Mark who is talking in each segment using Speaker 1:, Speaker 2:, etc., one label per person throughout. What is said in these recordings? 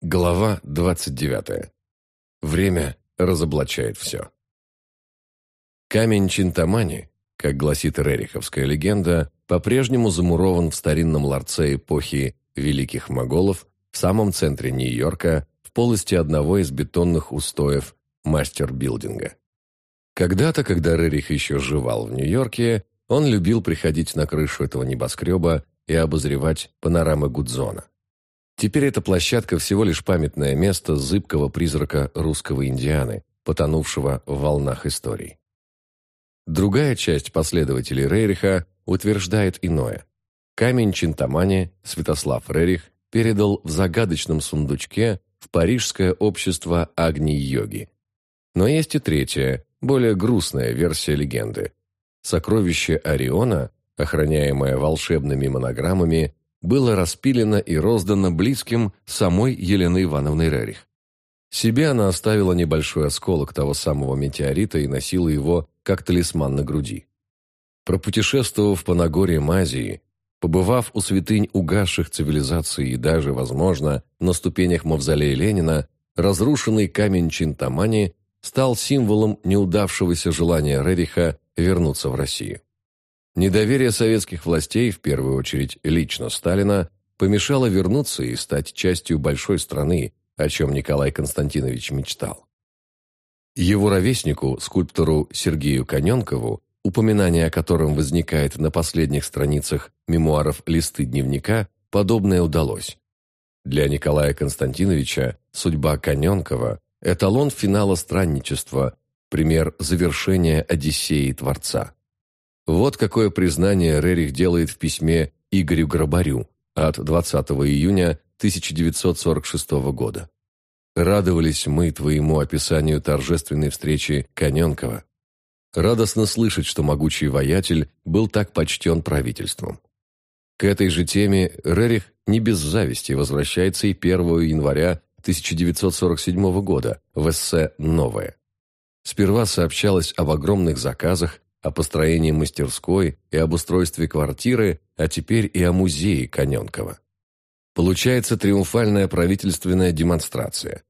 Speaker 1: Глава 29. Время разоблачает все. Камень Чинтамани, как гласит рериховская легенда, по-прежнему замурован в старинном ларце эпохи Великих Моголов в самом центре Нью-Йорка, в полости одного из бетонных устоев мастер-билдинга. Когда-то, когда Рерих еще жевал в Нью-Йорке, он любил приходить на крышу этого небоскреба и обозревать панорамы Гудзона. Теперь эта площадка всего лишь памятное место зыбкого призрака русского Индианы, потонувшего в волнах истории. Другая часть последователей Рейриха утверждает иное. Камень Чинтамани Святослав Рерих передал в загадочном сундучке в Парижское общество Агни-йоги. Но есть и третья, более грустная версия легенды. Сокровище Ориона, охраняемое волшебными монограммами, было распилено и роздано близким самой Еленой Ивановной Рерих. Себе она оставила небольшой осколок того самого метеорита и носила его как талисман на груди. Пропутешествовав по Нагорьям Азии, побывав у святынь угасших цивилизаций и даже, возможно, на ступенях мавзолея Ленина, разрушенный камень Чинтамани стал символом неудавшегося желания Рериха вернуться в Россию. Недоверие советских властей, в первую очередь лично Сталина, помешало вернуться и стать частью большой страны, о чем Николай Константинович мечтал. Его ровеснику, скульптору Сергею Коненкову, упоминание о котором возникает на последних страницах мемуаров «Листы дневника», подобное удалось. Для Николая Константиновича судьба Коненкова – эталон финала странничества, пример завершения Одиссеи Творца. Вот какое признание Рерих делает в письме Игорю Грабарю от 20 июня 1946 года. «Радовались мы твоему описанию торжественной встречи Коненкова. Радостно слышать, что могучий воятель был так почтен правительством. К этой же теме Рерих не без зависти возвращается и 1 января 1947 года в эссе «Новое». Сперва сообщалось об огромных заказах, о построении мастерской и об устройстве квартиры, а теперь и о музее Коненкова. Получается триумфальная правительственная демонстрация.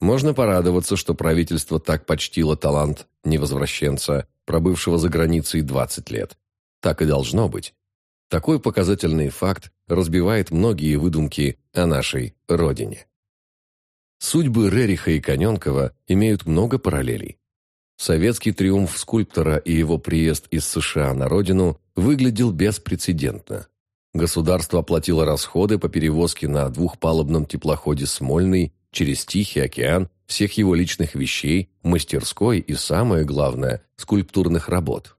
Speaker 1: Можно порадоваться, что правительство так почтило талант невозвращенца, пробывшего за границей 20 лет. Так и должно быть. Такой показательный факт разбивает многие выдумки о нашей родине. Судьбы Рериха и Коненкова имеют много параллелей. Советский триумф скульптора и его приезд из США на родину выглядел беспрецедентно. Государство оплатило расходы по перевозке на двухпалубном теплоходе «Смольный» через Тихий океан всех его личных вещей, мастерской и, самое главное, скульптурных работ.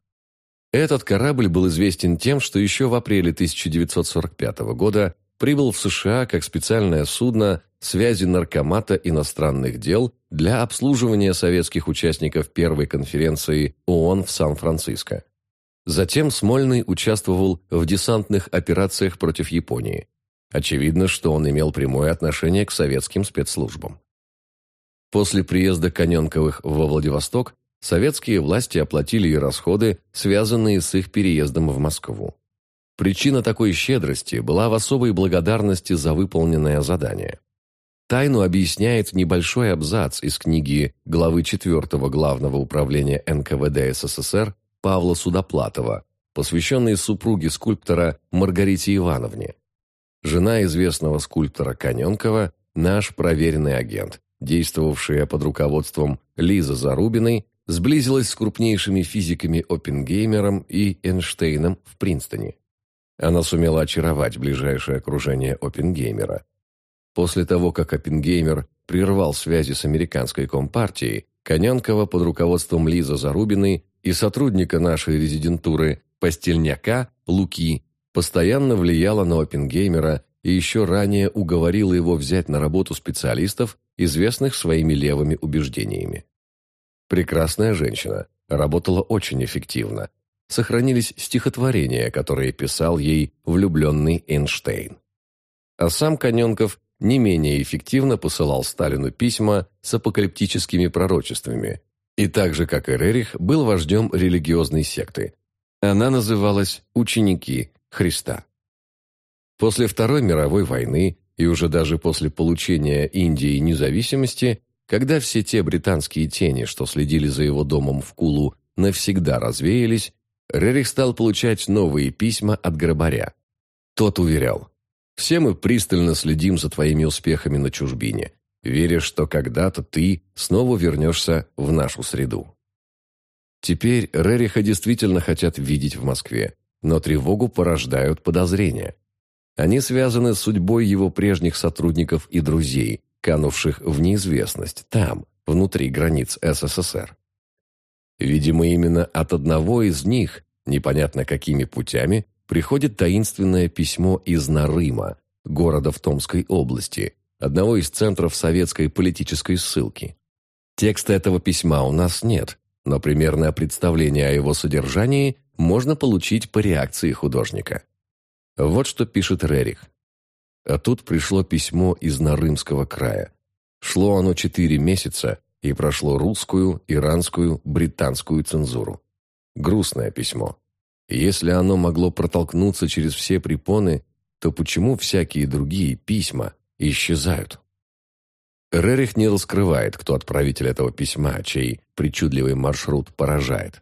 Speaker 1: Этот корабль был известен тем, что еще в апреле 1945 года прибыл в США как специальное судно связи Наркомата иностранных дел для обслуживания советских участников первой конференции ООН в Сан-Франциско. Затем Смольный участвовал в десантных операциях против Японии. Очевидно, что он имел прямое отношение к советским спецслужбам. После приезда Коненковых во Владивосток советские власти оплатили и расходы, связанные с их переездом в Москву. Причина такой щедрости была в особой благодарности за выполненное задание. Тайну объясняет небольшой абзац из книги главы 4 Главного управления НКВД СССР Павла Судоплатова, посвященный супруге скульптора Маргарите Ивановне. Жена известного скульптора Коненкова – наш проверенный агент, действовавшая под руководством Лизы Зарубиной, сблизилась с крупнейшими физиками Оппенгеймером и Эйнштейном в Принстоне. Она сумела очаровать ближайшее окружение Оппенгеймера – После того, как Оппенгеймер прервал связи с американской компартией, Коненкова под руководством Лиза Зарубиной и сотрудника нашей резидентуры Постельняка Луки постоянно влияла на Оппенгеймера и еще ранее уговорила его взять на работу специалистов, известных своими левыми убеждениями. Прекрасная женщина, работала очень эффективно. Сохранились стихотворения, которые писал ей влюбленный Эйнштейн. А сам Коненков не менее эффективно посылал Сталину письма с апокалиптическими пророчествами и так же, как и Рерих, был вождем религиозной секты. Она называлась «Ученики Христа». После Второй мировой войны и уже даже после получения Индии независимости, когда все те британские тени, что следили за его домом в Кулу, навсегда развеялись, Рерих стал получать новые письма от Грабаря. Тот уверял, «Все мы пристально следим за твоими успехами на чужбине, веря, что когда-то ты снова вернешься в нашу среду». Теперь Рериха действительно хотят видеть в Москве, но тревогу порождают подозрения. Они связаны с судьбой его прежних сотрудников и друзей, канувших в неизвестность там, внутри границ СССР. Видимо, именно от одного из них, непонятно какими путями, приходит таинственное письмо из Нарыма, города в Томской области, одного из центров советской политической ссылки. Текста этого письма у нас нет, но примерное представление о его содержании можно получить по реакции художника. Вот что пишет Рерих. А тут пришло письмо из Нарымского края. Шло оно четыре месяца и прошло русскую, иранскую, британскую цензуру. Грустное письмо. Если оно могло протолкнуться через все препоны, то почему всякие другие письма исчезают? Рерих не раскрывает, кто отправитель этого письма, чей причудливый маршрут поражает.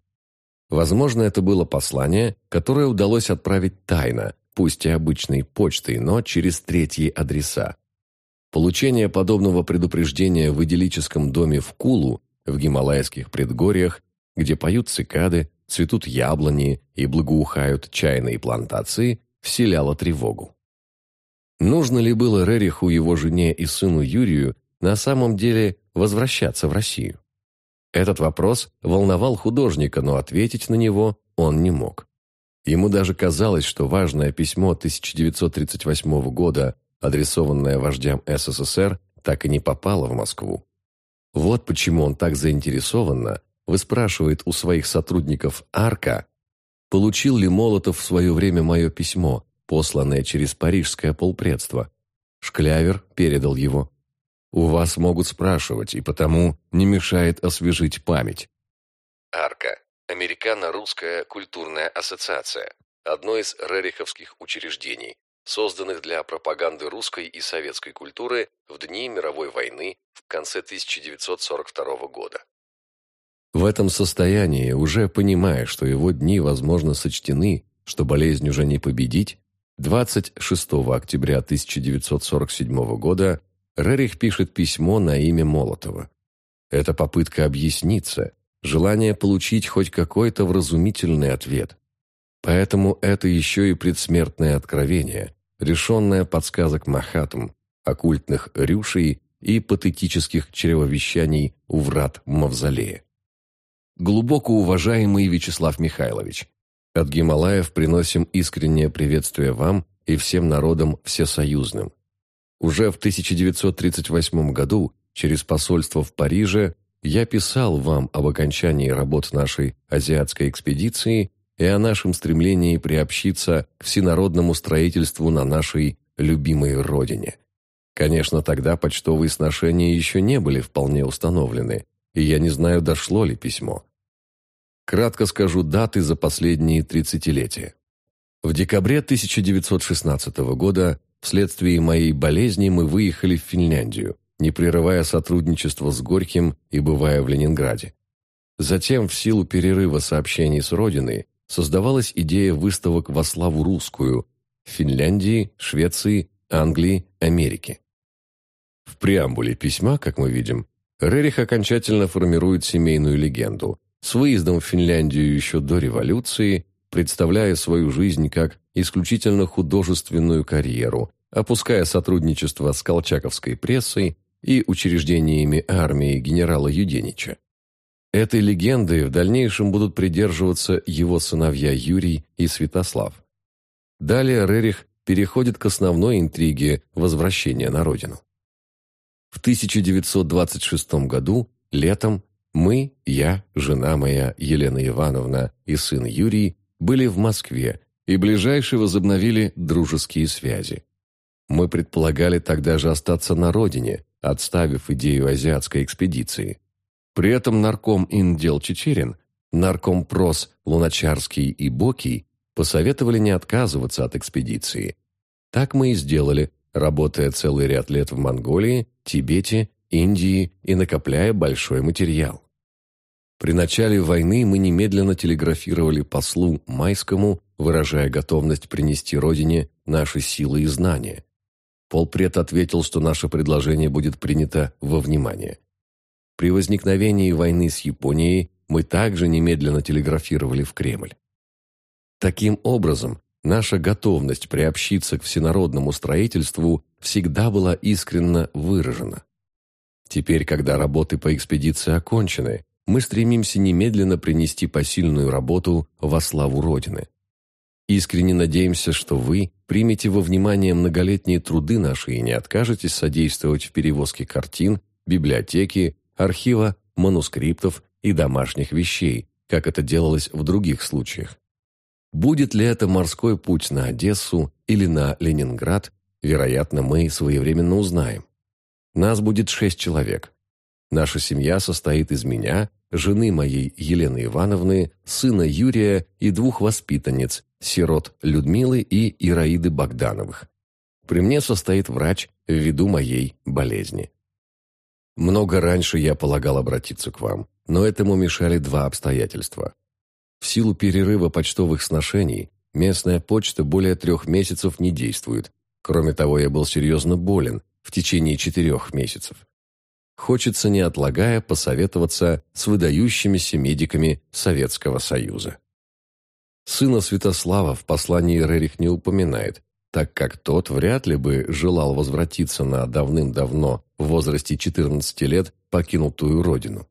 Speaker 1: Возможно, это было послание, которое удалось отправить тайно, пусть и обычной почтой, но через третьи адреса. Получение подобного предупреждения в идиллическом доме в Кулу, в гималайских предгорьях, где поют цикады, цветут яблони и благоухают чайные плантации, вселяло тревогу. Нужно ли было Рериху, его жене и сыну Юрию на самом деле возвращаться в Россию? Этот вопрос волновал художника, но ответить на него он не мог. Ему даже казалось, что важное письмо 1938 года, адресованное вождям СССР, так и не попало в Москву. Вот почему он так заинтересованно выспрашивает у своих сотрудников Арка, получил ли Молотов в свое время мое письмо, посланное через парижское полпредство. Шклявер передал его. У вас могут спрашивать, и потому не мешает освежить память. Арка Американо-русская культурная ассоциация, одно из рериховских учреждений, созданных для пропаганды русской и советской культуры в дни мировой войны в конце 1942 года. В этом состоянии, уже понимая, что его дни, возможно, сочтены, что болезнь уже не победить, 26 октября 1947 года Рерих пишет письмо на имя Молотова. Это попытка объясниться, желание получить хоть какой-то вразумительный ответ. Поэтому это еще и предсмертное откровение, решенное подсказок Махатм, оккультных рюшей и патетических чревовещаний у врат Мавзолея. Глубоко уважаемый Вячеслав Михайлович, от Гималаев приносим искреннее приветствие вам и всем народам всесоюзным. Уже в 1938 году через посольство в Париже я писал вам об окончании работ нашей азиатской экспедиции и о нашем стремлении приобщиться к всенародному строительству на нашей любимой родине. Конечно, тогда почтовые сношения еще не были вполне установлены, и я не знаю, дошло ли письмо. Кратко скажу даты за последние тридцатилетия. В декабре 1916 года вследствие моей болезни мы выехали в Финляндию, не прерывая сотрудничество с Горьким и бывая в Ленинграде. Затем, в силу перерыва сообщений с Родиной, создавалась идея выставок во славу русскую в Финляндии, Швеции, Англии, Америке. В преамбуле письма, как мы видим, Рерих окончательно формирует семейную легенду, с выездом в Финляндию еще до революции, представляя свою жизнь как исключительно художественную карьеру, опуская сотрудничество с колчаковской прессой и учреждениями армии генерала Юденича. Этой легенды в дальнейшем будут придерживаться его сыновья Юрий и Святослав. Далее Рерих переходит к основной интриге возвращения на родину. В 1926 году, летом, мы, я, жена моя Елена Ивановна и сын Юрий были в Москве и ближайшие возобновили дружеские связи. Мы предполагали тогда же остаться на родине, отставив идею азиатской экспедиции. При этом нарком Индел Чечерин, нарком Прос Луначарский и Бокий посоветовали не отказываться от экспедиции. Так мы и сделали, работая целый ряд лет в Монголии, Тибете, Индии и накопляя большой материал. При начале войны мы немедленно телеграфировали послу Майскому, выражая готовность принести Родине наши силы и знания. Полпред ответил, что наше предложение будет принято во внимание. При возникновении войны с Японией мы также немедленно телеграфировали в Кремль. Таким образом, наша готовность приобщиться к всенародному строительству всегда была искренно выражена. Теперь, когда работы по экспедиции окончены, мы стремимся немедленно принести посильную работу во славу Родины. Искренне надеемся, что вы примете во внимание многолетние труды наши и не откажетесь содействовать в перевозке картин, библиотеки, архива, манускриптов и домашних вещей, как это делалось в других случаях. Будет ли это морской путь на Одессу или на Ленинград, вероятно, мы своевременно узнаем. Нас будет шесть человек. Наша семья состоит из меня, жены моей Елены Ивановны, сына Юрия и двух воспитанниц, сирот Людмилы и Ираиды Богдановых. При мне состоит врач ввиду моей болезни. Много раньше я полагал обратиться к вам, но этому мешали два обстоятельства. В силу перерыва почтовых сношений местная почта более трех месяцев не действует. Кроме того, я был серьезно болен в течение четырех месяцев. Хочется, не отлагая, посоветоваться с выдающимися медиками Советского Союза. Сына Святослава в послании Рерих не упоминает, так как тот вряд ли бы желал возвратиться на давным-давно в возрасте 14 лет покинутую родину.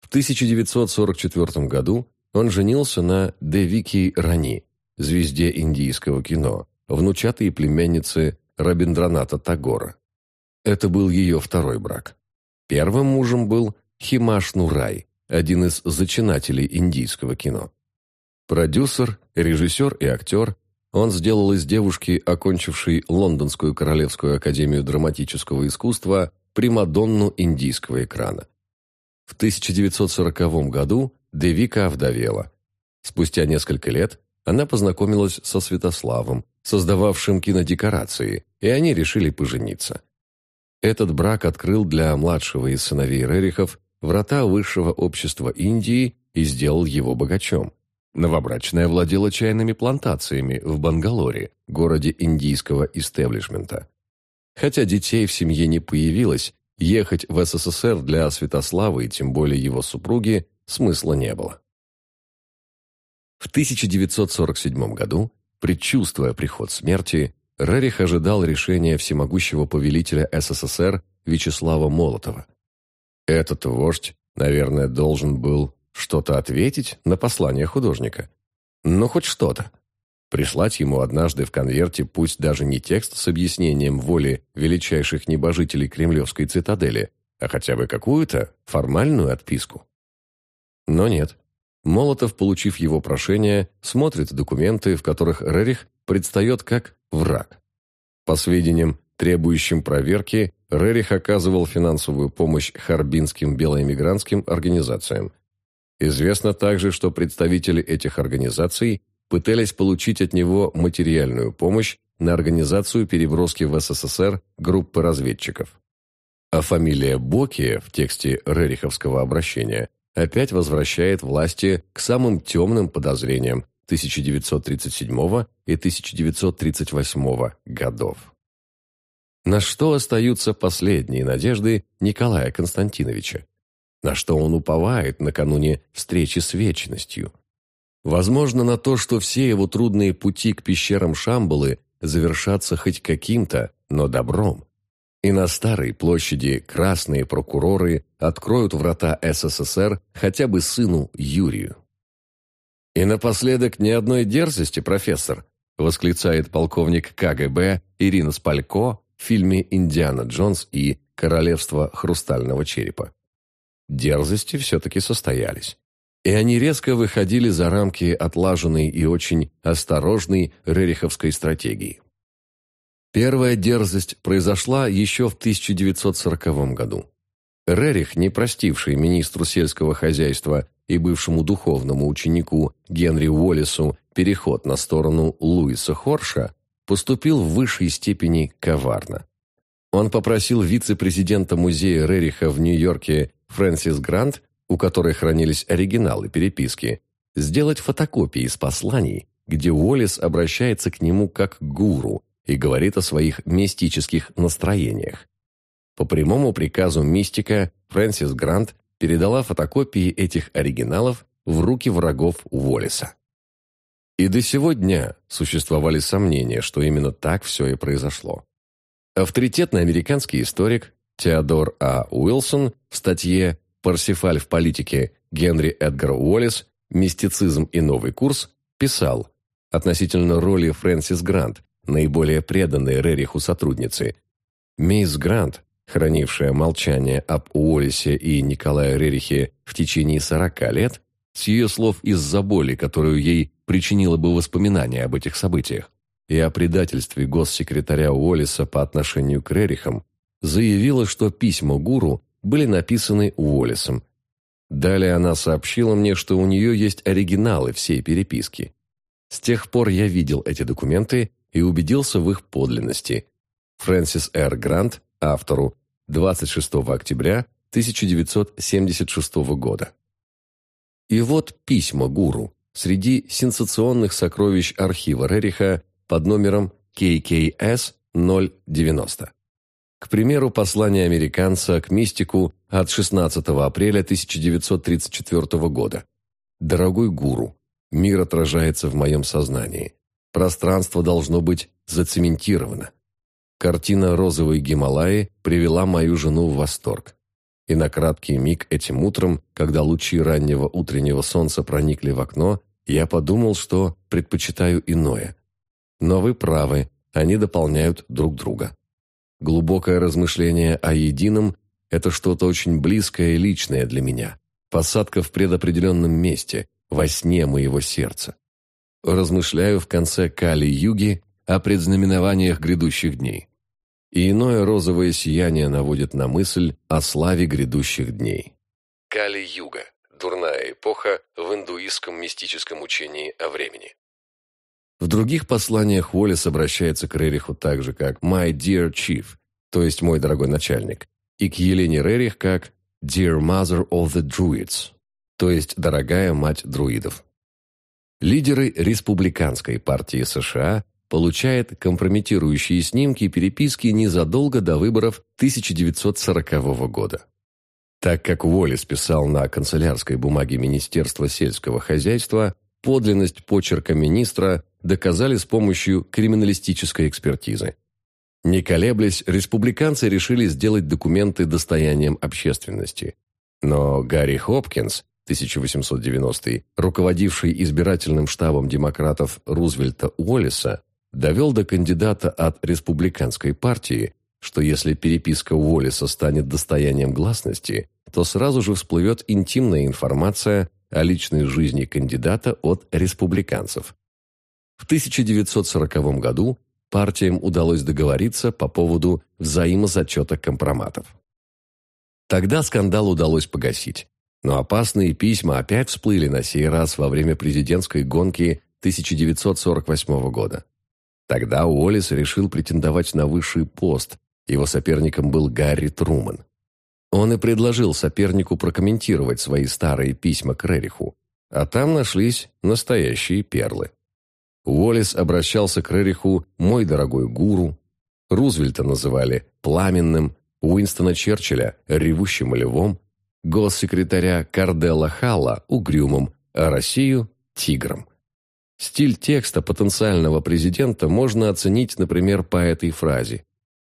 Speaker 1: В 1944 году он женился на Девики Рани, звезде индийского кино, внучатой племяннице Рабиндраната Тагора. Это был ее второй брак. Первым мужем был Химаш Нурай, один из зачинателей индийского кино. Продюсер, режиссер и актер, он сделал из девушки, окончившей Лондонскую Королевскую Академию Драматического Искусства, примадонну индийского экрана. В 1940 году Девика овдовела. Спустя несколько лет она познакомилась со Святославом, создававшим кинодекорации, и они решили пожениться. Этот брак открыл для младшего из сыновей Рерихов врата высшего общества Индии и сделал его богачом. Новобрачная владела чайными плантациями в Бангалоре, городе индийского истеблишмента. Хотя детей в семье не появилось, ехать в СССР для Святослава и тем более его супруги смысла не было. В 1947 году, предчувствуя приход смерти, Рерих ожидал решения всемогущего повелителя СССР Вячеслава Молотова. Этот вождь, наверное, должен был что-то ответить на послание художника. Ну, хоть что-то. Прислать ему однажды в конверте пусть даже не текст с объяснением воли величайших небожителей кремлевской цитадели, а хотя бы какую-то формальную отписку. Но нет. Молотов, получив его прошение, смотрит документы, в которых Рерих предстает как враг. По сведениям, требующим проверки, Рерих оказывал финансовую помощь харбинским белоэмигрантским организациям, Известно также, что представители этих организаций пытались получить от него материальную помощь на организацию переброски в СССР группы разведчиков. А фамилия Боки в тексте Рериховского обращения опять возвращает власти к самым темным подозрениям 1937 и 1938 годов. На что остаются последние надежды Николая Константиновича? на что он уповает накануне встречи с вечностью. Возможно, на то, что все его трудные пути к пещерам Шамбалы завершатся хоть каким-то, но добром. И на Старой площади красные прокуроры откроют врата СССР хотя бы сыну Юрию. «И напоследок ни одной дерзости, профессор», восклицает полковник КГБ Ирина Спалько в фильме «Индиана Джонс и Королевство хрустального черепа» дерзости все-таки состоялись. И они резко выходили за рамки отлаженной и очень осторожной рериховской стратегии. Первая дерзость произошла еще в 1940 году. Рерих, не простивший министру сельского хозяйства и бывшему духовному ученику Генри Уоллесу переход на сторону Луиса Хорша, поступил в высшей степени коварно. Он попросил вице-президента музея Рериха в Нью-Йорке Фрэнсис Грант, у которой хранились оригиналы переписки, сделать фотокопии из посланий, где Уоллес обращается к нему как гуру и говорит о своих мистических настроениях. По прямому приказу мистика Фрэнсис Грант передала фотокопии этих оригиналов в руки врагов Уоллеса. И до сего дня существовали сомнения, что именно так все и произошло. Авторитетный американский историк Теодор А. Уилсон в статье «Парсифаль в политике. Генри Эдгар Уоллес. Мистицизм и новый курс» писал относительно роли Фрэнсис Грант, наиболее преданной Рериху сотрудницы. Мисс Грант, хранившая молчание об Уоллесе и Николае Рерихе в течение 40 лет, с ее слов из-за боли, которую ей причинило бы воспоминание об этих событиях, и о предательстве госсекретаря Уоллеса по отношению к Рерихам, заявила, что письма гуру были написаны Уоллесом. Далее она сообщила мне, что у нее есть оригиналы всей переписки. С тех пор я видел эти документы и убедился в их подлинности. Фрэнсис Р. Грант, автору, 26 октября 1976 года. И вот письма гуру среди сенсационных сокровищ архива Рериха под номером KKS 090. К примеру, послание американца к мистику от 16 апреля 1934 года. «Дорогой гуру, мир отражается в моем сознании. Пространство должно быть зацементировано. Картина розовой Гималаи привела мою жену в восторг. И на краткий миг этим утром, когда лучи раннего утреннего солнца проникли в окно, я подумал, что предпочитаю иное. Но вы правы, они дополняют друг друга. Глубокое размышление о едином – это что-то очень близкое и личное для меня. Посадка в предопределенном месте, во сне моего сердца. Размышляю в конце Кали-Юги о предзнаменованиях грядущих дней и иное розовое сияние наводит на мысль о славе грядущих дней. Кали-юга – дурная эпоха в индуистском мистическом учении о времени. В других посланиях Уоллес обращается к Рериху так же, как «My dear chief», то есть «мой дорогой начальник», и к Елене Рерих как «Dear mother of the druids», то есть «дорогая мать друидов». Лидеры республиканской партии США получает компрометирующие снимки и переписки незадолго до выборов 1940 года. Так как Уоллес писал на канцелярской бумаге Министерства сельского хозяйства, подлинность почерка министра доказали с помощью криминалистической экспертизы. Не колеблясь, республиканцы решили сделать документы достоянием общественности. Но Гарри Хопкинс, 1890 руководивший избирательным штабом демократов Рузвельта Уоллеса, довел до кандидата от республиканской партии, что если переписка Уоллеса станет достоянием гласности, то сразу же всплывет интимная информация о личной жизни кандидата от республиканцев. В 1940 году партиям удалось договориться по поводу взаимозачета компроматов. Тогда скандал удалось погасить, но опасные письма опять всплыли на сей раз во время президентской гонки 1948 года. Тогда Уоллес решил претендовать на высший пост. Его соперником был Гарри Труман. Он и предложил сопернику прокомментировать свои старые письма к Рериху, а там нашлись настоящие перлы. Уоллес обращался к Рериху «мой дорогой гуру», Рузвельта называли «пламенным», Уинстона Черчилля «ревущим львом», госсекретаря Карделла Халла «угрюмым», а Россию «тигром». Стиль текста потенциального президента можно оценить, например, по этой фразе.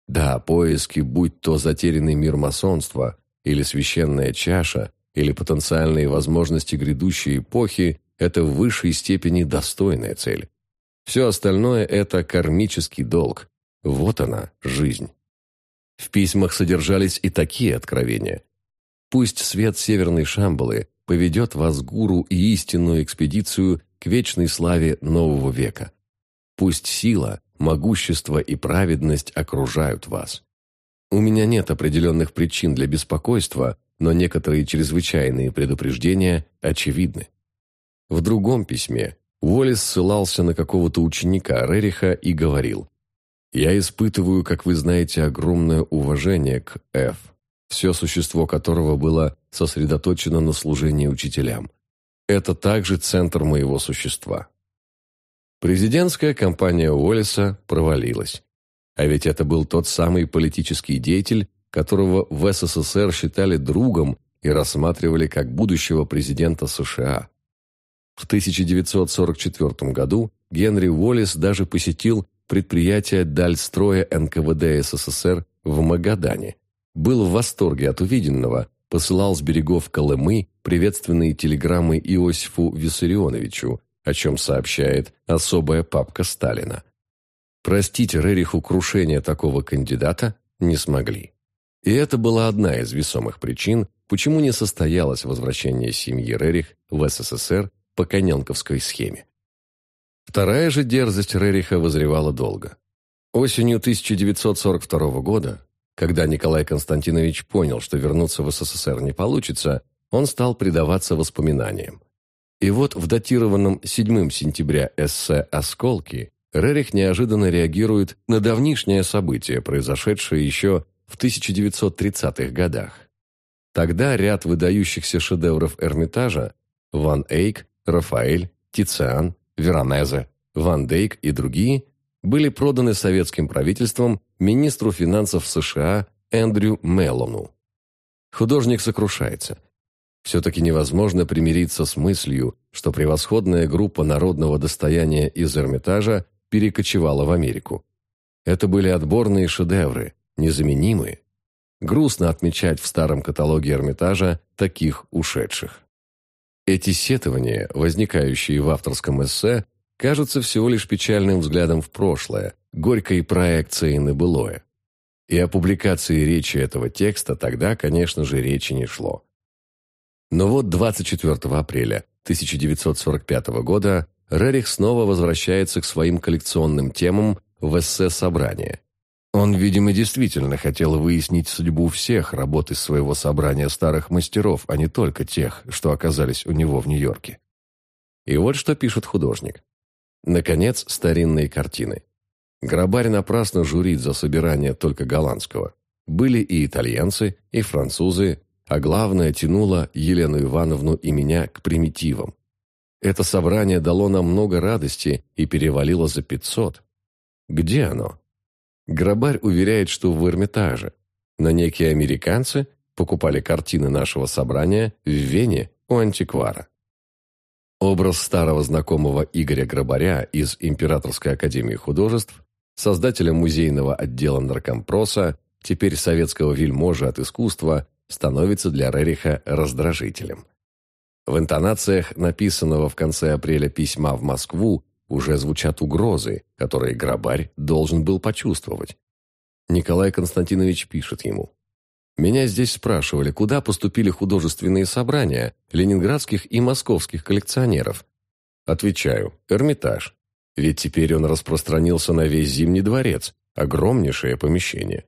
Speaker 1: Да, поиски, будь то затерянный мир масонства, или священная чаша, или потенциальные возможности грядущей эпохи – это в высшей степени достойная цель. Все остальное – это кармический долг. Вот она, жизнь. В письмах содержались и такие откровения. Пусть свет Северной Шамбалы поведет вас гуру и истинную экспедицию к вечной славе нового века. Пусть сила, могущество и праведность окружают вас. У меня нет определенных причин для беспокойства, но некоторые чрезвычайные предупреждения очевидны. В другом письме Уоллес ссылался на какого-то ученика Рериха и говорил Я испытываю, как вы знаете, огромное уважение к Ф, все существо которого было сосредоточено на служении учителям. Это также центр моего существа. Президентская кампания Уоллеса провалилась. А ведь это был тот самый политический деятель, которого в СССР считали другом и рассматривали как будущего президента США. В 1944 году Генри Уоллес даже посетил предприятие Дальстроя НКВД СССР в Магадане. Был в восторге от увиденного, посылал с берегов Колымы приветственные телеграммы Иосифу Виссарионовичу, о чем сообщает особая папка Сталина. Простить Рериху крушение такого кандидата не смогли. И это была одна из весомых причин, почему не состоялось возвращение семьи Рерих в СССР по Коненковской схеме. Вторая же дерзость Рериха возревала долго. Осенью 1942 года, когда Николай Константинович понял, что вернуться в СССР не получится, он стал предаваться воспоминаниям. И вот в датированном 7 сентября эссе «Осколки» Рерих неожиданно реагирует на давнишнее событие, произошедшее еще в 1930-х годах. Тогда ряд выдающихся шедевров Эрмитажа Ван Эйк, Рафаэль, Тициан, Веронезе, Ван Дейк и другие были проданы советским правительством министру финансов США Эндрю Меллону. Художник сокрушается – все-таки невозможно примириться с мыслью, что превосходная группа народного достояния из Эрмитажа перекочевала в Америку. Это были отборные шедевры, незаменимые. Грустно отмечать в старом каталоге Эрмитажа таких ушедших. Эти сетования, возникающие в авторском эссе, кажутся всего лишь печальным взглядом в прошлое, горькой проекцией на былое. И о публикации речи этого текста тогда, конечно же, речи не шло. Но вот 24 апреля 1945 года Рерих снова возвращается к своим коллекционным темам в эссе «Собрание». Он, видимо, действительно хотел выяснить судьбу всех работ из своего собрания старых мастеров, а не только тех, что оказались у него в Нью-Йорке. И вот что пишет художник. Наконец, старинные картины. Грабарь напрасно журит за собирание только голландского. Были и итальянцы, и французы, а главное, тянуло Елену Ивановну и меня к примитивам. Это собрание дало нам много радости и перевалило за пятьсот. Где оно? Грабарь уверяет, что в Эрмитаже, но некие американцы покупали картины нашего собрания в Вене у антиквара. Образ старого знакомого Игоря Грабаря из Императорской академии художеств, создателя музейного отдела наркомпроса, теперь советского вельможа от искусства, становится для Рериха раздражителем. В интонациях написанного в конце апреля письма в Москву уже звучат угрозы, которые Грабарь должен был почувствовать. Николай Константинович пишет ему. «Меня здесь спрашивали, куда поступили художественные собрания ленинградских и московских коллекционеров?» Отвечаю, Эрмитаж. Ведь теперь он распространился на весь Зимний дворец, огромнейшее помещение.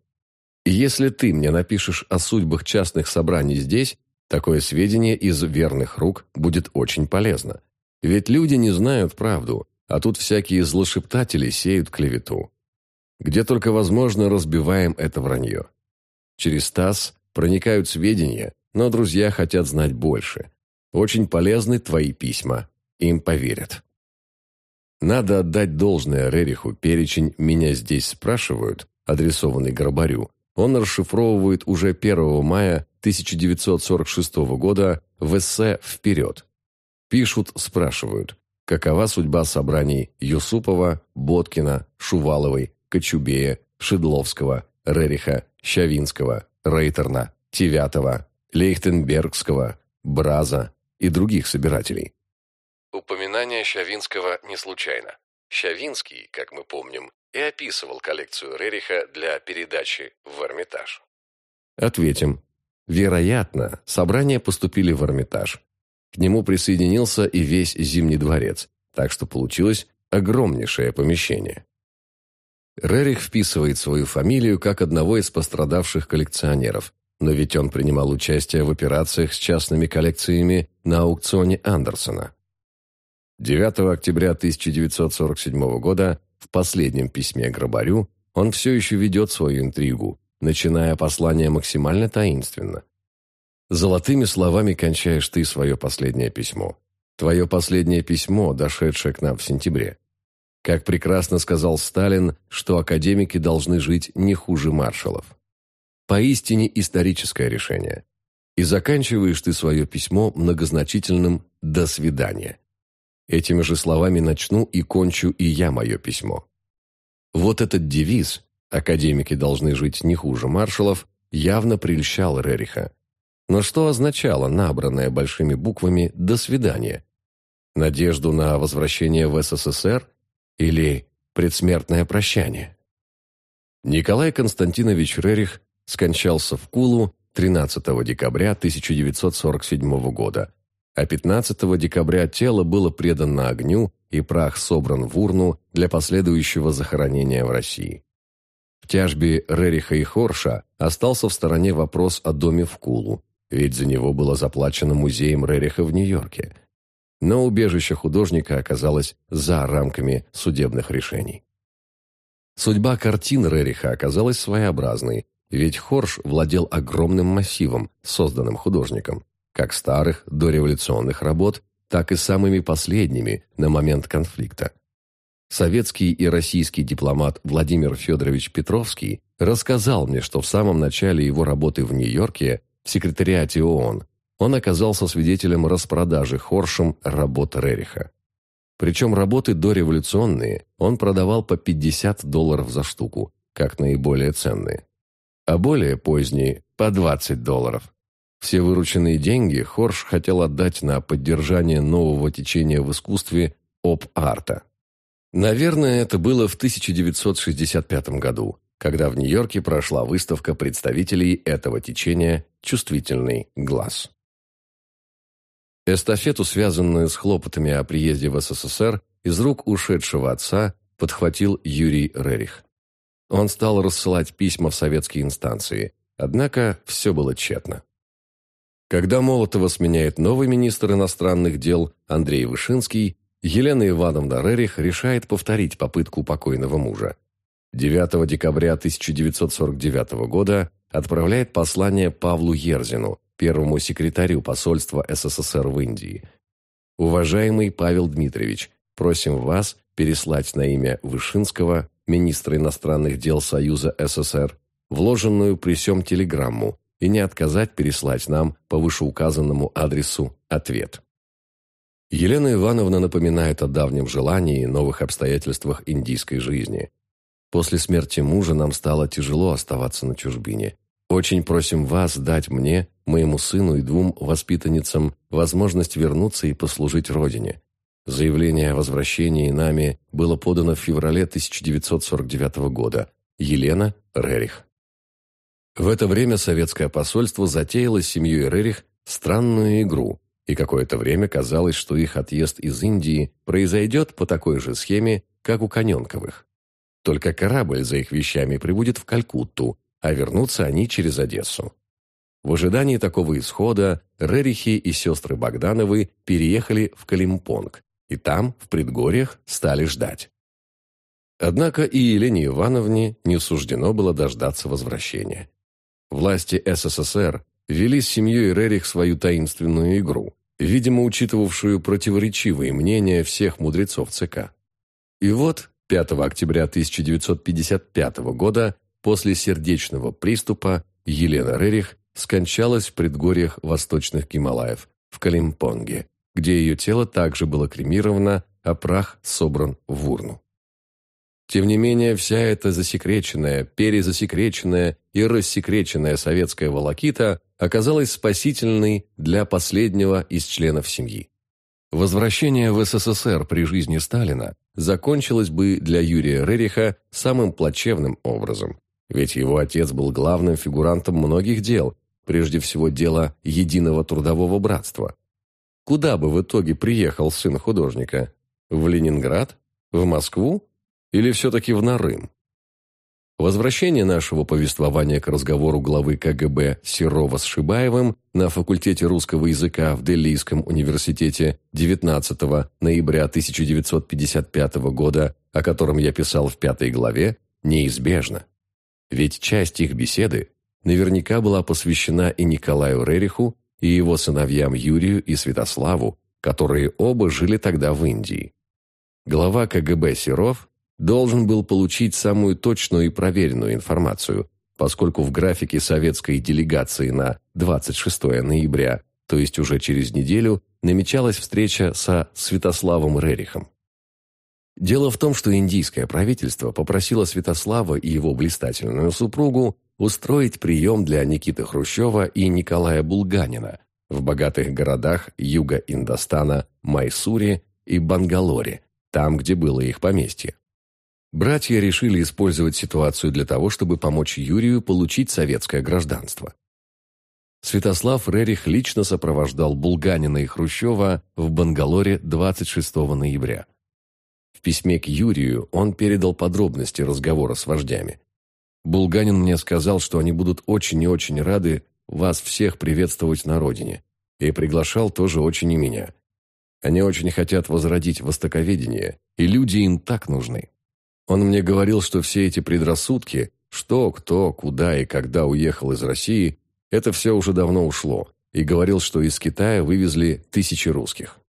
Speaker 1: Если ты мне напишешь о судьбах частных собраний здесь, такое сведение из верных рук будет очень полезно. Ведь люди не знают правду, а тут всякие злошептатели сеют клевету. Где только возможно, разбиваем это вранье. Через ТАСС проникают сведения, но друзья хотят знать больше. Очень полезны твои письма, им поверят. Надо отдать должное Рериху, перечень «Меня здесь спрашивают», адресованный Грабарю, он расшифровывает уже 1 мая 1946 года в эссе «Вперед». Пишут, спрашивают, какова судьба собраний Юсупова, Боткина, Шуваловой, Кочубея, Шедловского, Рериха, Щавинского, Рейтерна, Тевятова, Лейхтенбергского, Браза и других собирателей. Упоминание Щавинского не случайно. Щавинский, как мы помним, и описывал коллекцию Рериха для передачи в Эрмитаж. Ответим. Вероятно, собрания поступили в Эрмитаж. К нему присоединился и весь Зимний дворец, так что получилось огромнейшее помещение. Рерих вписывает свою фамилию как одного из пострадавших коллекционеров, но ведь он принимал участие в операциях с частными коллекциями на аукционе Андерсона. 9 октября 1947 года в последнем письме Грабарю он все еще ведет свою интригу, начиная послание максимально таинственно. Золотыми словами кончаешь ты свое последнее письмо. Твое последнее письмо, дошедшее к нам в сентябре. Как прекрасно сказал Сталин, что академики должны жить не хуже маршалов. Поистине историческое решение. И заканчиваешь ты свое письмо многозначительным «до свидания». Этими же словами начну и кончу и я мое письмо. Вот этот девиз «академики должны жить не хуже маршалов» явно прельщал Рериха. Но что означало набранное большими буквами «до свидания»? Надежду на возвращение в СССР или предсмертное прощание? Николай Константинович Рерих скончался в Кулу 13 декабря 1947 года, а 15 декабря тело было предано огню и прах собран в урну для последующего захоронения в России. В тяжбе Рериха и Хорша остался в стороне вопрос о доме в Кулу, ведь за него было заплачено музеем Рериха в Нью-Йорке. Но убежище художника оказалось за рамками судебных решений. Судьба картин Рериха оказалась своеобразной, ведь Хорш владел огромным массивом, созданным художником, как старых дореволюционных работ, так и самыми последними на момент конфликта. Советский и российский дипломат Владимир Федорович Петровский рассказал мне, что в самом начале его работы в Нью-Йорке в секретариате ООН он оказался свидетелем распродажи Хоршем работ Рериха. Причем работы дореволюционные он продавал по 50 долларов за штуку, как наиболее ценные. А более поздние – по 20 долларов. Все вырученные деньги Хорш хотел отдать на поддержание нового течения в искусстве оп-арта. Наверное, это было в 1965 году, когда в Нью-Йорке прошла выставка представителей этого течения «Чувствительный глаз». Эстафету, связанную с хлопотами о приезде в СССР, из рук ушедшего отца подхватил Юрий Рерих. Он стал рассылать письма в советские инстанции, однако все было тщетно. Когда Молотова сменяет новый министр иностранных дел Андрей Вышинский, Елена Ивановна Рерих решает повторить попытку покойного мужа. 9 декабря 1949 года отправляет послание Павлу Ерзину, первому секретарю посольства СССР в Индии. «Уважаемый Павел Дмитриевич, просим вас переслать на имя Вышинского, министра иностранных дел Союза СССР, вложенную при сём телеграмму, и не отказать переслать нам по вышеуказанному адресу ответ. Елена Ивановна напоминает о давнем желании и новых обстоятельствах индийской жизни. После смерти мужа нам стало тяжело оставаться на чужбине. Очень просим вас дать мне, моему сыну и двум воспитанницам возможность вернуться и послужить Родине. Заявление о возвращении нами было подано в феврале 1949 года. Елена Рерих. В это время советское посольство затеяло с семьей Рерих странную игру, и какое-то время казалось, что их отъезд из Индии произойдет по такой же схеме, как у Каненковых. Только корабль за их вещами прибудет в Калькутту, а вернутся они через Одессу. В ожидании такого исхода Рерихи и сестры Богдановы переехали в Калимпонг, и там, в предгорьях, стали ждать. Однако и Елене Ивановне не суждено было дождаться возвращения. Власти СССР вели с семьей Рерих свою таинственную игру, видимо, учитывавшую противоречивые мнения всех мудрецов ЦК. И вот 5 октября 1955 года после сердечного приступа Елена Рерих скончалась в предгорьях Восточных Гималаев в Калимпонге, где ее тело также было кремировано, а прах собран в урну. Тем не менее, вся эта засекреченная, перезасекреченная и рассекреченная советская волокита оказалась спасительной для последнего из членов семьи. Возвращение в СССР при жизни Сталина закончилось бы для Юрия Рериха самым плачевным образом, ведь его отец был главным фигурантом многих дел, прежде всего дела Единого трудового братства. Куда бы в итоге приехал сын художника? В Ленинград? В Москву? Или все-таки в Нарым? Возвращение нашего повествования к разговору главы КГБ Серова с Шибаевым на факультете русского языка в Делийском университете 19 ноября 1955 года, о котором я писал в пятой главе, неизбежно. Ведь часть их беседы наверняка была посвящена и Николаю Рериху, и его сыновьям Юрию и Святославу, которые оба жили тогда в Индии. Глава КГБ Серов должен был получить самую точную и проверенную информацию, поскольку в графике советской делегации на 26 ноября, то есть уже через неделю, намечалась встреча со Святославом Рерихом. Дело в том, что индийское правительство попросило Святослава и его блистательную супругу устроить прием для Никиты Хрущева и Николая Булганина в богатых городах юга Индостана Майсуре и Бангалоре, там, где было их поместье. Братья решили использовать ситуацию для того, чтобы помочь Юрию получить советское гражданство. Святослав Рерих лично сопровождал Булганина и Хрущева в Бангалоре 26 ноября. В письме к Юрию он передал подробности разговора с вождями. Булганин мне сказал, что они будут очень и очень рады вас всех приветствовать на родине, и приглашал тоже очень и меня. Они очень хотят возродить востоковедение, и люди им так нужны. Он мне говорил, что все эти предрассудки, что, кто, куда и когда уехал из России, это все уже давно ушло, и говорил, что из Китая вывезли тысячи русских.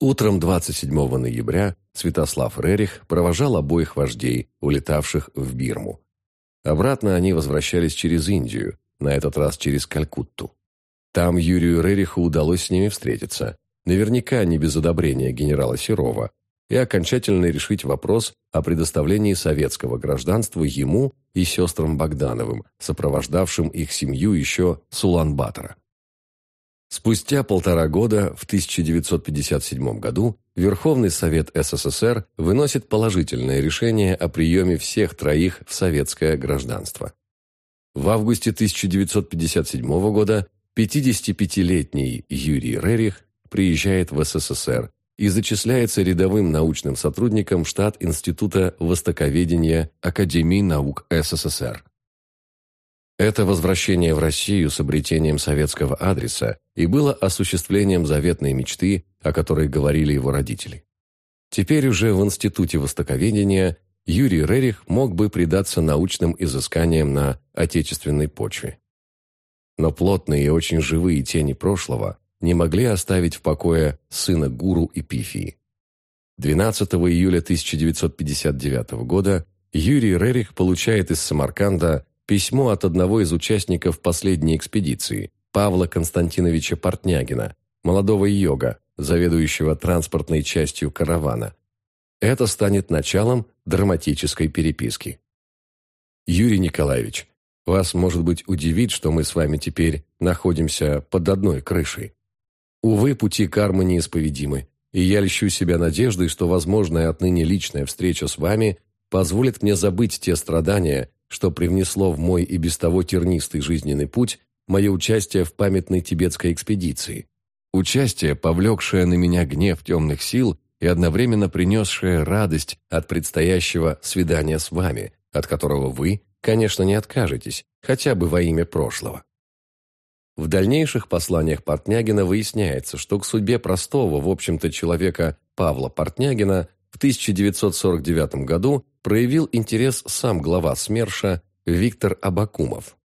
Speaker 1: Утром 27 ноября Святослав Рерих провожал обоих вождей, улетавших в Бирму. Обратно они возвращались через Индию, на этот раз через Калькутту. Там Юрию Рериху удалось с ними встретиться, наверняка не без одобрения генерала Серова, и окончательно решить вопрос о предоставлении советского гражданства ему и сестрам Богдановым, сопровождавшим их семью еще с Улан-Батора. Спустя полтора года, в 1957 году, Верховный Совет СССР выносит положительное решение о приеме всех троих в советское гражданство. В августе 1957 года 55-летний Юрий Рерих приезжает в СССР и зачисляется рядовым научным сотрудником штат Института Востоковедения Академии наук СССР. Это возвращение в Россию с обретением советского адреса и было осуществлением заветной мечты, о которой говорили его родители. Теперь уже в Институте Востоковедения Юрий Рерих мог бы предаться научным изысканиям на отечественной почве. Но плотные и очень живые тени прошлого не могли оставить в покое сына гуру Эпифии. 12 июля 1959 года Юрий Рерих получает из Самарканда письмо от одного из участников последней экспедиции, Павла Константиновича Портнягина, молодого йога, заведующего транспортной частью каравана. Это станет началом драматической переписки. Юрий Николаевич, вас, может быть, удивит, что мы с вами теперь находимся под одной крышей. Увы, пути кармы неисповедимы, и я льщу себя надеждой, что возможная отныне личная встреча с вами позволит мне забыть те страдания, что привнесло в мой и без того тернистый жизненный путь мое участие в памятной тибетской экспедиции. Участие, повлекшее на меня гнев темных сил и одновременно принесшее радость от предстоящего свидания с вами, от которого вы, конечно, не откажетесь, хотя бы во имя прошлого. В дальнейших посланиях Портнягина выясняется, что к судьбе простого, в общем-то, человека Павла Портнягина в 1949 году проявил интерес сам глава СМЕРШа Виктор Абакумов.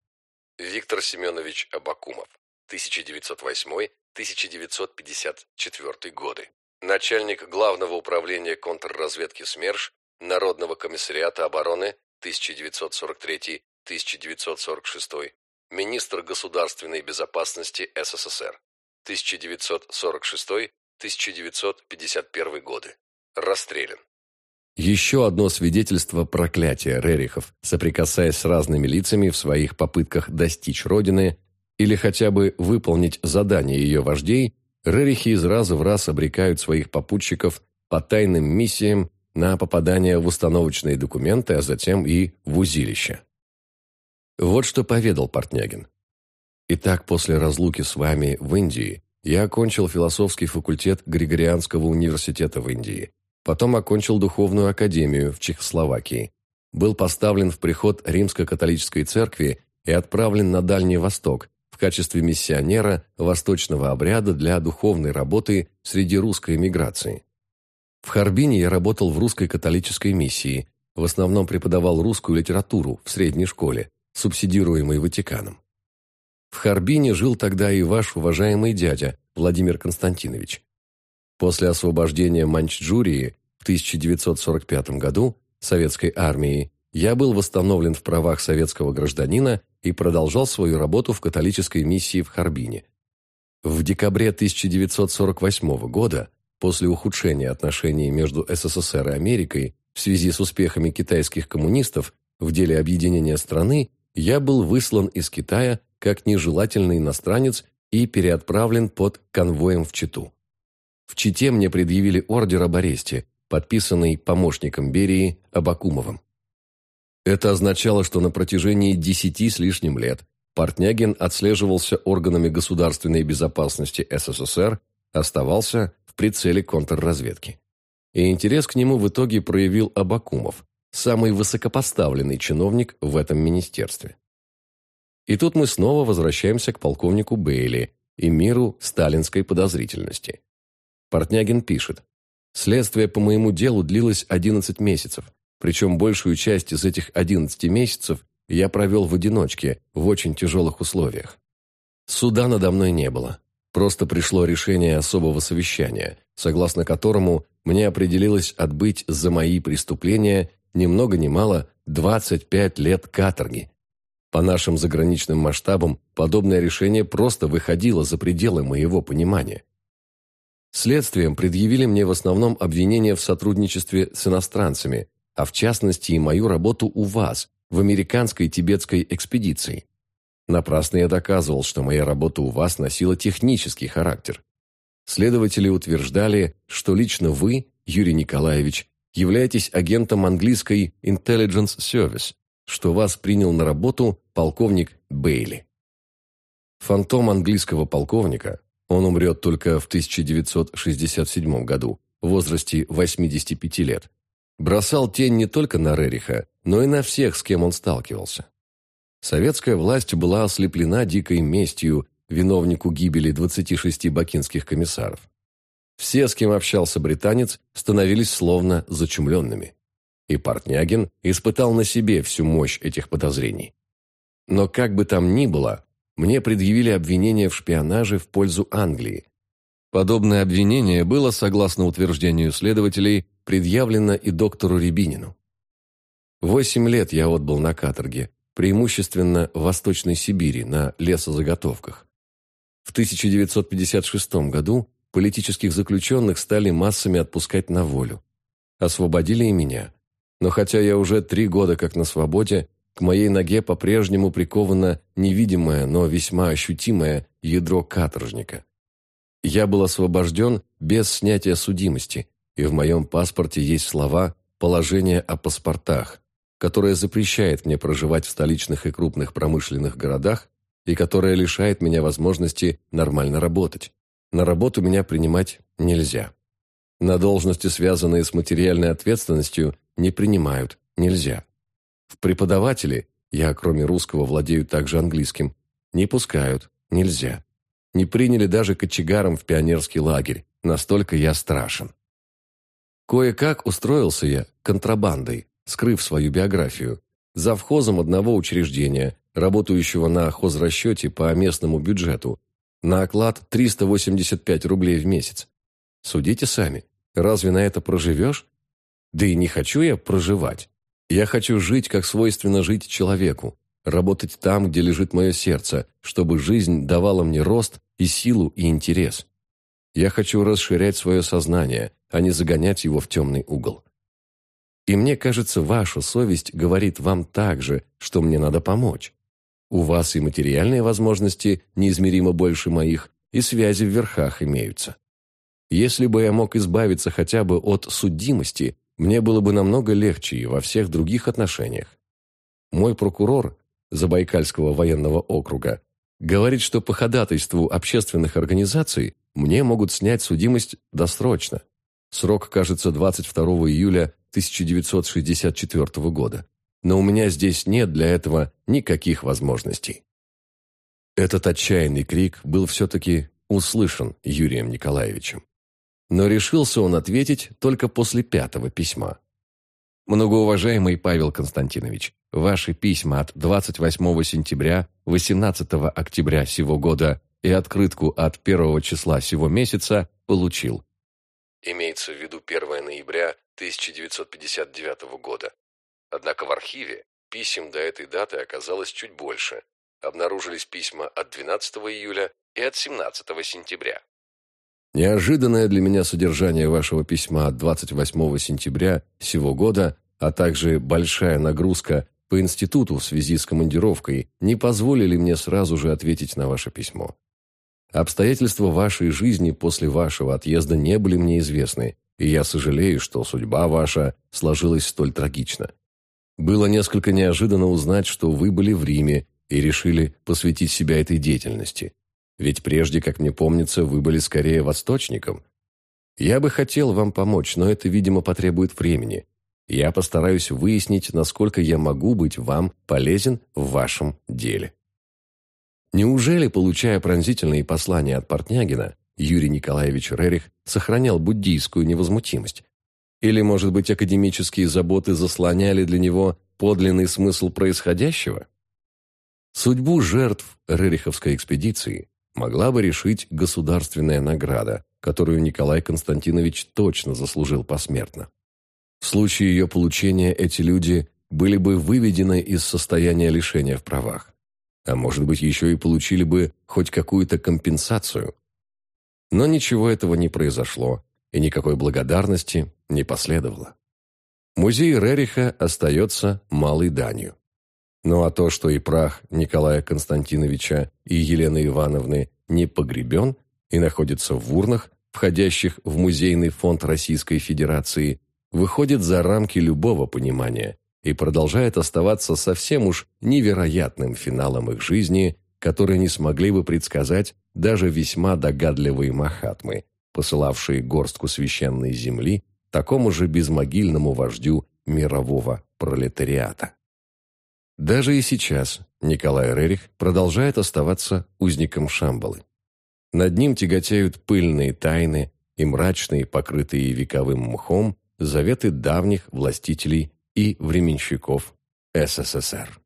Speaker 1: Виктор Семенович Абакумов, 1908-1954 годы. Начальник Главного управления контрразведки СМЕРШ Народного комиссариата обороны 1943-1946, министр государственной безопасности СССР 1946-1951 годы. Расстрелян. Еще одно свидетельство проклятия Рерихов, соприкасаясь с разными лицами в своих попытках достичь Родины или хотя бы выполнить задание ее вождей, Рерихи из раза в раз обрекают своих попутчиков по тайным миссиям на попадание в установочные документы, а затем и в узилище. Вот что поведал Портнягин. «Итак, после разлуки с вами в Индии я окончил философский факультет Григорианского университета в Индии, Потом окончил духовную академию в Чехословакии. Был поставлен в приход Римско-католической церкви и отправлен на Дальний Восток в качестве миссионера восточного обряда для духовной работы среди русской эмиграции. В Харбине я работал в русской католической миссии, в основном преподавал русскую литературу в средней школе, субсидируемой Ватиканом. В Харбине жил тогда и ваш уважаемый дядя Владимир Константинович. После освобождения Маньчжурии в 1945 году советской армией я был восстановлен в правах советского гражданина и продолжал свою работу в католической миссии в Харбине. В декабре 1948 года, после ухудшения отношений между СССР и Америкой в связи с успехами китайских коммунистов в деле объединения страны, я был выслан из Китая как нежелательный иностранец и переотправлен под конвоем в Читу. В Чите мне предъявили ордер об аресте, подписанный помощником Берии Абакумовым. Это означало, что на протяжении десяти с лишним лет Портнягин отслеживался органами государственной безопасности СССР, оставался в прицеле контрразведки. И интерес к нему в итоге проявил Абакумов, самый высокопоставленный чиновник в этом министерстве. И тут мы снова возвращаемся к полковнику Бейли и миру сталинской подозрительности. Портнягин пишет, «Следствие по моему делу длилось 11 месяцев. Причем большую часть из этих 11 месяцев я провел в одиночке, в очень тяжелых условиях. Суда надо мной не было. Просто пришло решение особого совещания, согласно которому мне определилось отбыть за мои преступления ни много ни мало 25 лет каторги. По нашим заграничным масштабам подобное решение просто выходило за пределы моего понимания. Следствием предъявили мне в основном обвинения в сотрудничестве с иностранцами, а в частности и мою работу у вас, в американской тибетской экспедиции. Напрасно я доказывал, что моя работа у вас носила технический характер. Следователи утверждали, что лично вы, Юрий Николаевич, являетесь агентом английской Intelligence Service, что вас принял на работу полковник Бейли. Фантом английского полковника, он умрет только в 1967 году, в возрасте 85 лет, бросал тень не только на Рериха, но и на всех, с кем он сталкивался. Советская власть была ослеплена дикой местью виновнику гибели 26 бакинских комиссаров. Все, с кем общался британец, становились словно зачумленными. И Портнягин испытал на себе всю мощь этих подозрений. Но как бы там ни было, мне предъявили обвинение в шпионаже в пользу Англии. Подобное обвинение было, согласно утверждению следователей, предъявлено и доктору Рябинину. Восемь лет я отбыл на каторге, преимущественно в Восточной Сибири, на лесозаготовках. В 1956 году политических заключенных стали массами отпускать на волю. Освободили и меня. Но хотя я уже три года как на свободе, к моей ноге по-прежнему приковано невидимое, но весьма ощутимое ядро каторжника. Я был освобожден без снятия судимости, и в моем паспорте есть слова «положение о паспортах», которое запрещает мне проживать в столичных и крупных промышленных городах и которое лишает меня возможности нормально работать. На работу меня принимать нельзя. На должности, связанные с материальной ответственностью, не принимают, нельзя. В преподаватели, я кроме русского владею также английским, не пускают, нельзя. Не приняли даже кочегаром в пионерский лагерь, настолько я страшен. Кое-как устроился я контрабандой, скрыв свою биографию, завхозом одного учреждения, работающего на хозрасчете по местному бюджету, на оклад 385 рублей в месяц. Судите сами, разве на это проживешь? Да и не хочу я проживать. Я хочу жить, как свойственно жить человеку, работать там, где лежит мое сердце, чтобы жизнь давала мне рост и силу и интерес. Я хочу расширять свое сознание, а не загонять его в темный угол. И мне кажется, ваша совесть говорит вам также, что мне надо помочь. У вас и материальные возможности неизмеримо больше моих, и связи в верхах имеются. Если бы я мог избавиться хотя бы от судимости, мне было бы намного легче и во всех других отношениях. Мой прокурор Забайкальского военного округа говорит, что по ходатайству общественных организаций мне могут снять судимость досрочно. Срок, кажется, 22 июля 1964 года. Но у меня здесь нет для этого никаких возможностей. Этот отчаянный крик был все-таки услышан Юрием Николаевичем. Но решился он ответить только после пятого письма. Многоуважаемый Павел Константинович, ваши письма от 28 сентября, 18 октября сего года и открытку от 1 числа сего месяца получил. Имеется в виду 1 ноября 1959 года. Однако в архиве писем до этой даты оказалось чуть больше. Обнаружились письма от 12 июля и от 17 сентября. Неожиданное для меня содержание вашего письма от 28 сентября сего года, а также большая нагрузка по институту в связи с командировкой не позволили мне сразу же ответить на ваше письмо. Обстоятельства вашей жизни после вашего отъезда не были мне известны, и я сожалею, что судьба ваша сложилась столь трагично. Было несколько неожиданно узнать, что вы были в Риме и решили посвятить себя этой деятельности. Ведь прежде, как мне помнится, вы были скорее восточником. Я бы хотел вам помочь, но это, видимо, потребует времени. Я постараюсь выяснить, насколько я могу быть вам полезен в вашем деле. Неужели, получая пронзительные послания от Портнягина, Юрий Николаевич Рерих сохранял буддийскую невозмутимость? Или, может быть, академические заботы заслоняли для него подлинный смысл происходящего? Судьбу жертв Рериховской экспедиции могла бы решить государственная награда, которую Николай Константинович точно заслужил посмертно. В случае ее получения эти люди были бы выведены из состояния лишения в правах а может быть еще и получили бы хоть какую-то компенсацию. Но ничего этого не произошло, и никакой благодарности не последовало. Музей Рериха остается малой данью. Ну а то, что и прах Николая Константиновича и Елены Ивановны не погребен и находится в урнах, входящих в Музейный фонд Российской Федерации, выходит за рамки любого понимания и продолжает оставаться совсем уж невероятным финалом их жизни, который не смогли бы предсказать даже весьма догадливые махатмы, посылавшие горстку священной земли такому же безмогильному вождю мирового пролетариата. Даже и сейчас Николай Рерих продолжает оставаться узником Шамбалы. Над ним тяготеют пыльные тайны и мрачные, покрытые вековым мхом, заветы давних властителей и временщиков СССР.